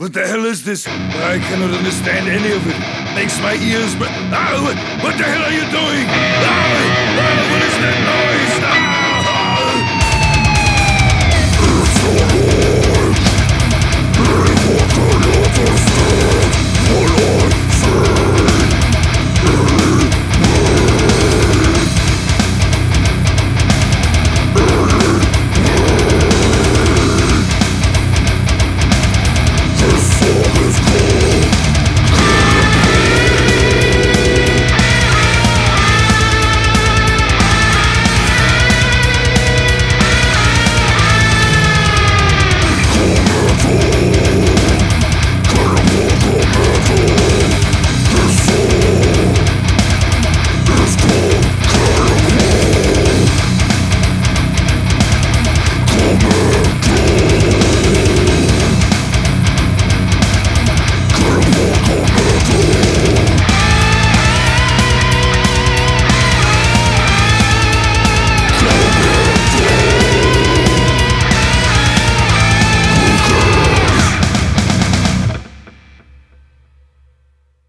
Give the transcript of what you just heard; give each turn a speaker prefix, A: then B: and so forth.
A: What the hell is this? I cannot understand any of it. Makes my ears. But oh, what the hell are you doing? Oh, oh, what is that noise?